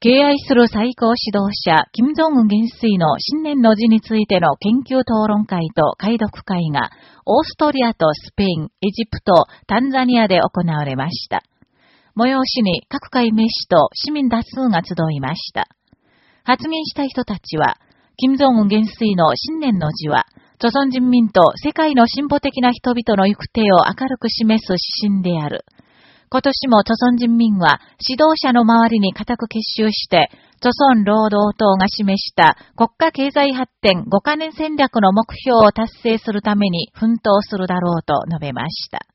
敬愛する最高指導者、金正恩元帥の新年の字についての研究討論会と解読会が、オーストリアとスペイン、エジプト、タンザニアで行われました。催しに各界名士と市民多数が集いました。発言した人たちは、金正恩元帥の新年の字は、朝鮮人民と世界の進歩的な人々の行く手を明るく示す指針である。今年も都村人民は指導者の周りに固く結集して、都村労働党が示した国家経済発展5カ年戦略の目標を達成するために奮闘するだろうと述べました。